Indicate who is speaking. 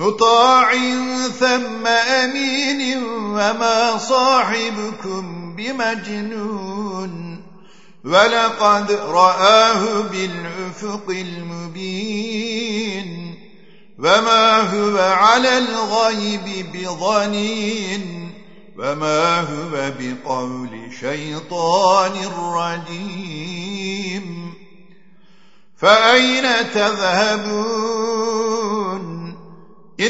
Speaker 1: مطاع ثم أمين وما صاحبكم بمجنون ولقد رآه بالعفق المبين وما هو على الغيب بظنين وما هو بقول شيطان رجيم فأين تذهبون